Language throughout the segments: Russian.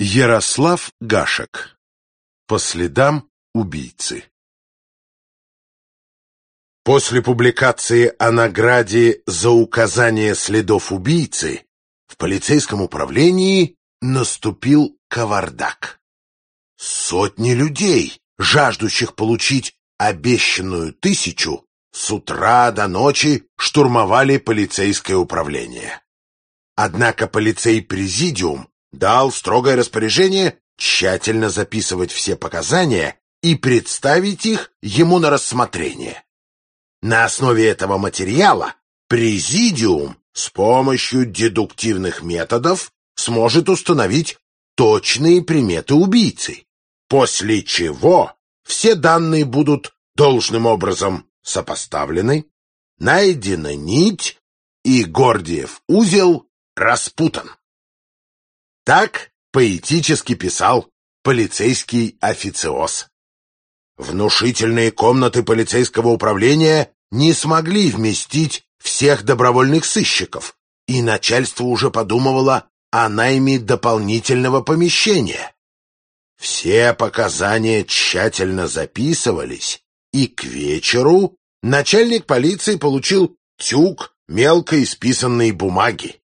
Ярослав Гашек. По следам убийцы. После публикации о награде за указание следов убийцы в полицейском управлении наступил кавардак. Сотни людей, жаждущих получить обещанную тысячу, с утра до ночи штурмовали полицейское управление. Однако полицей-президиум дал строгое распоряжение тщательно записывать все показания и представить их ему на рассмотрение. На основе этого материала президиум с помощью дедуктивных методов сможет установить точные приметы убийцы, после чего все данные будут должным образом сопоставлены, найдена нить и Гордиев узел распутан. Так поэтически писал полицейский официоз. Внушительные комнаты полицейского управления не смогли вместить всех добровольных сыщиков, и начальство уже подумывало о найме дополнительного помещения. Все показания тщательно записывались, и к вечеру начальник полиции получил тюк мелко исписанной бумаги.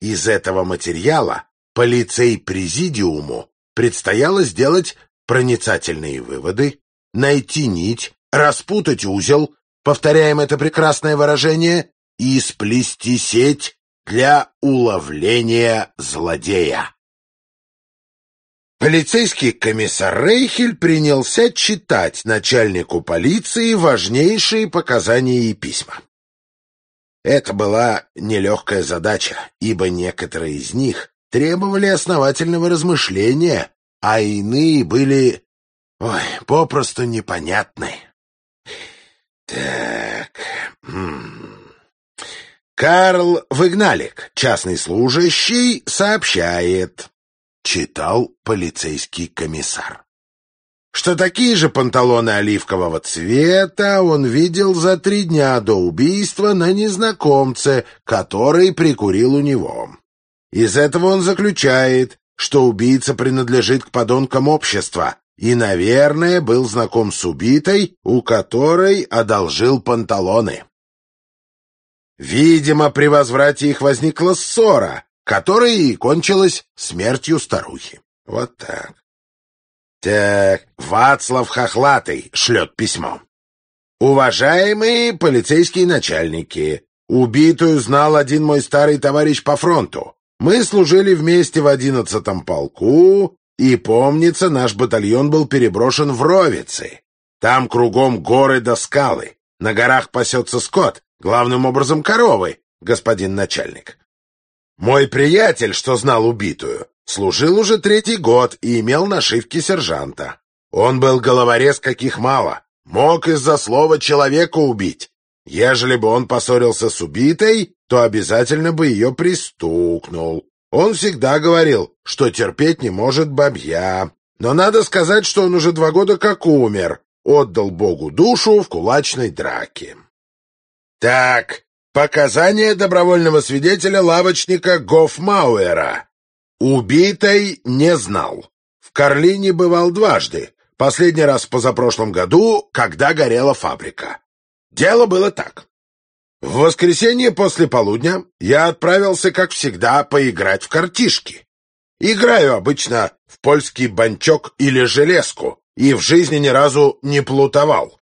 Из этого материала полицей-президиуму предстояло сделать проницательные выводы, найти нить, распутать узел, повторяем это прекрасное выражение, и сплести сеть для уловления злодея. Полицейский комиссар Рейхель принялся читать начальнику полиции важнейшие показания и письма. Это была нелегкая задача, ибо некоторые из них требовали основательного размышления, а иные были, ой, попросту непонятны. Так... Карл Выгналик, частный служащий, сообщает, читал полицейский комиссар, что такие же панталоны оливкового цвета он видел за три дня до убийства на незнакомце, который прикурил у него. Из этого он заключает, что убийца принадлежит к подонкам общества и, наверное, был знаком с убитой, у которой одолжил панталоны. Видимо, при возврате их возникла ссора, которая и кончилась смертью старухи. Вот так. Так, Вацлав Хохлатый шлет письмо. «Уважаемые полицейские начальники, убитую знал один мой старый товарищ по фронту. Мы служили вместе в одиннадцатом полку, и, помнится, наш батальон был переброшен в Ровицы. Там кругом горы да скалы. На горах пасется скот, главным образом коровы, господин начальник. Мой приятель, что знал убитую, служил уже третий год и имел нашивки сержанта. Он был головорез каких мало, мог из-за слова человека убить. Ежели бы он поссорился с убитой, то обязательно бы ее пристукнул. Он всегда говорил, что терпеть не может бабья. Но надо сказать, что он уже два года как умер, отдал Богу душу в кулачной драке. Так, показания добровольного свидетеля лавочника Гофмауэра. Убитой не знал. В Карлине бывал дважды. Последний раз в позапрошлом году, когда горела фабрика. Дело было так. В воскресенье после полудня я отправился, как всегда, поиграть в картишки. Играю обычно в польский банчок или железку, и в жизни ни разу не плутовал.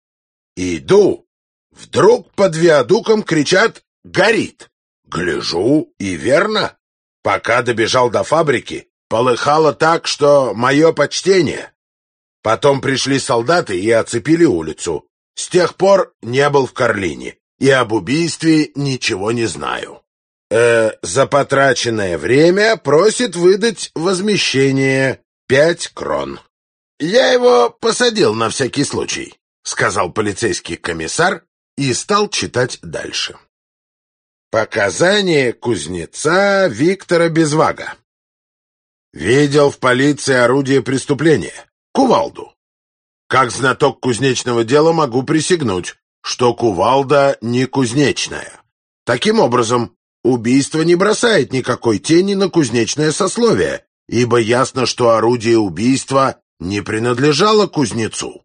Иду. Вдруг под виадуком кричат «Горит!» Гляжу, и верно. Пока добежал до фабрики, полыхало так, что мое почтение. Потом пришли солдаты и оцепили улицу. С тех пор не был в Карлине и об убийстве ничего не знаю. Э, за потраченное время просит выдать возмещение пять крон. Я его посадил на всякий случай, сказал полицейский комиссар и стал читать дальше. Показания кузнеца Виктора Безвага. Видел в полиции орудие преступления — кувалду. Как знаток кузнечного дела могу присягнуть, что кувалда не кузнечная. Таким образом, убийство не бросает никакой тени на кузнечное сословие, ибо ясно, что орудие убийства не принадлежало кузнецу.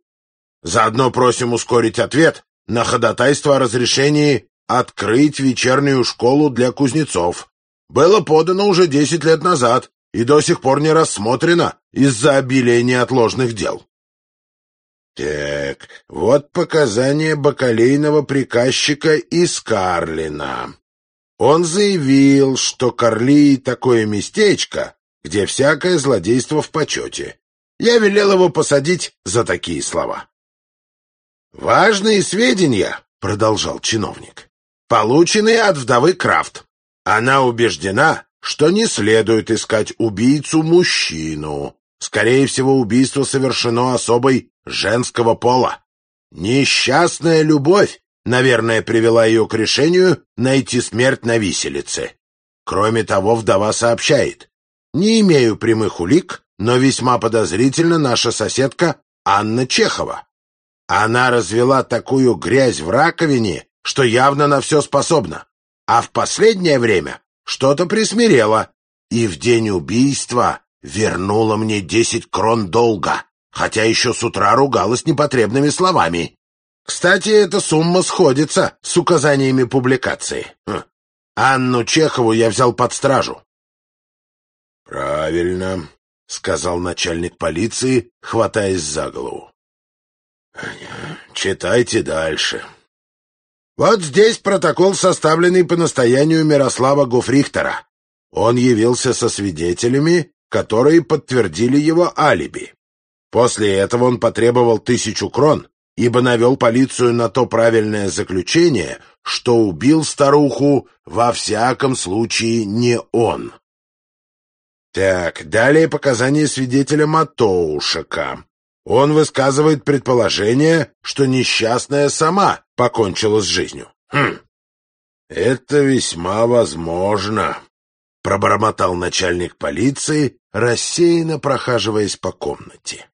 Заодно просим ускорить ответ на ходатайство о разрешении открыть вечернюю школу для кузнецов. Было подано уже десять лет назад и до сих пор не рассмотрено из-за обилия неотложных дел. Так, вот показания бакалейного приказчика из Карлина. Он заявил, что Карли — такое местечко, где всякое злодейство в почете. Я велел его посадить за такие слова. «Важные сведения», — продолжал чиновник, — «полученные от вдовы Крафт. Она убеждена, что не следует искать убийцу-мужчину. Скорее всего, убийство совершено особой женского пола. Несчастная любовь, наверное, привела ее к решению найти смерть на виселице. Кроме того, вдова сообщает. Не имею прямых улик, но весьма подозрительна наша соседка Анна Чехова. Она развела такую грязь в раковине, что явно на все способна. А в последнее время что-то присмирела, и в день убийства вернула мне десять крон долга, хотя еще с утра ругалась непотребными словами. Кстати, эта сумма сходится с указаниями публикации. Хм. Анну Чехову я взял под стражу. «Правильно», — сказал начальник полиции, хватаясь за голову. Читайте дальше. Вот здесь протокол, составленный по настоянию Мирослава Гуфрихтера. Он явился со свидетелями, которые подтвердили его алиби. После этого он потребовал тысячу крон, ибо навел полицию на то правильное заключение, что убил старуху во всяком случае не он. Так, далее показания свидетеля Матоушака. Он высказывает предположение, что несчастная сама покончила с жизнью. Хм, это весьма возможно, пробормотал начальник полиции, рассеянно прохаживаясь по комнате.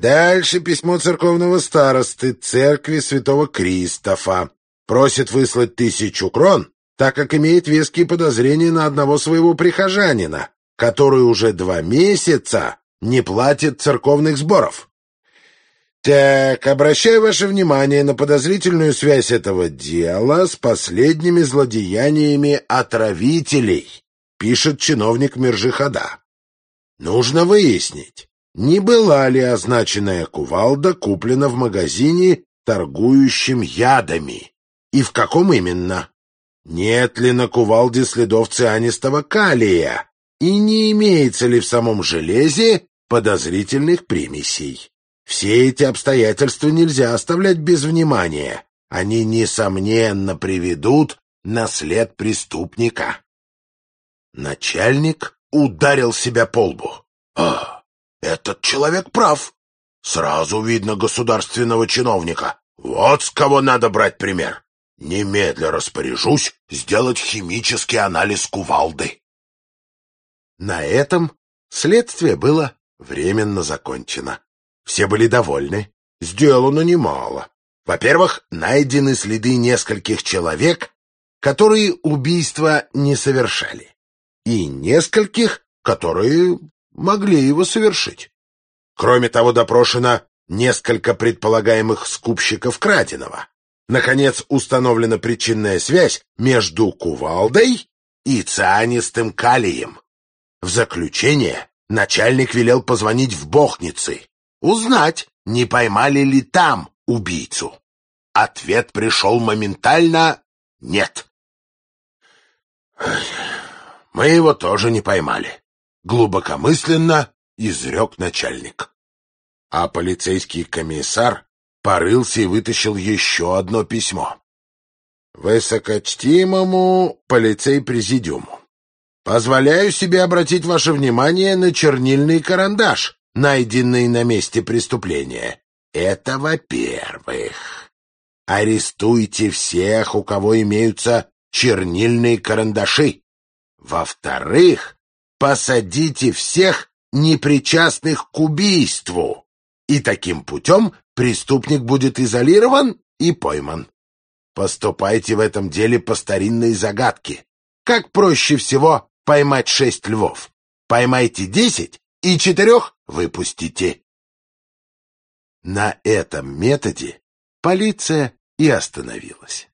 Дальше письмо церковного старосты церкви святого Кристофа. Просит выслать тысячу крон, так как имеет веские подозрения на одного своего прихожанина, который уже два месяца не платит церковных сборов. Так, обращаю ваше внимание на подозрительную связь этого дела с последними злодеяниями отравителей, пишет чиновник Мержихада. Нужно выяснить, не была ли означенная кувалда куплена в магазине, торгующем ядами, и в каком именно. Нет ли на кувалде следов цианистого калия, и не имеется ли в самом железе подозрительных примесей. Все эти обстоятельства нельзя оставлять без внимания. Они, несомненно, приведут на след преступника. Начальник ударил себя по лбу. «А, этот человек прав. Сразу видно государственного чиновника. Вот с кого надо брать пример. Немедля распоряжусь сделать химический анализ кувалды». На этом следствие было временно закончено. Все были довольны. Сделано немало. Во-первых, найдены следы нескольких человек, которые убийства не совершали, и нескольких, которые могли его совершить. Кроме того, допрошено несколько предполагаемых скупщиков краденого. Наконец, установлена причинная связь между кувалдой и цианистым калием. В заключение начальник велел позвонить в Бохницы, узнать, не поймали ли там убийцу. Ответ пришел моментально «нет». «Мы его тоже не поймали», — глубокомысленно изрек начальник. А полицейский комиссар порылся и вытащил еще одно письмо. «Высокочтимому полицей-президиуму. Позволяю себе обратить ваше внимание на чернильный карандаш, найденный на месте преступления. Это во-первых. Арестуйте всех, у кого имеются чернильные карандаши. Во-вторых, посадите всех непричастных к убийству. И таким путем преступник будет изолирован и пойман. Поступайте в этом деле по старинной загадке. Как проще всего поймать шесть львов. поймайте десять и четырех выпустите. На этом методе полиция и остановилась.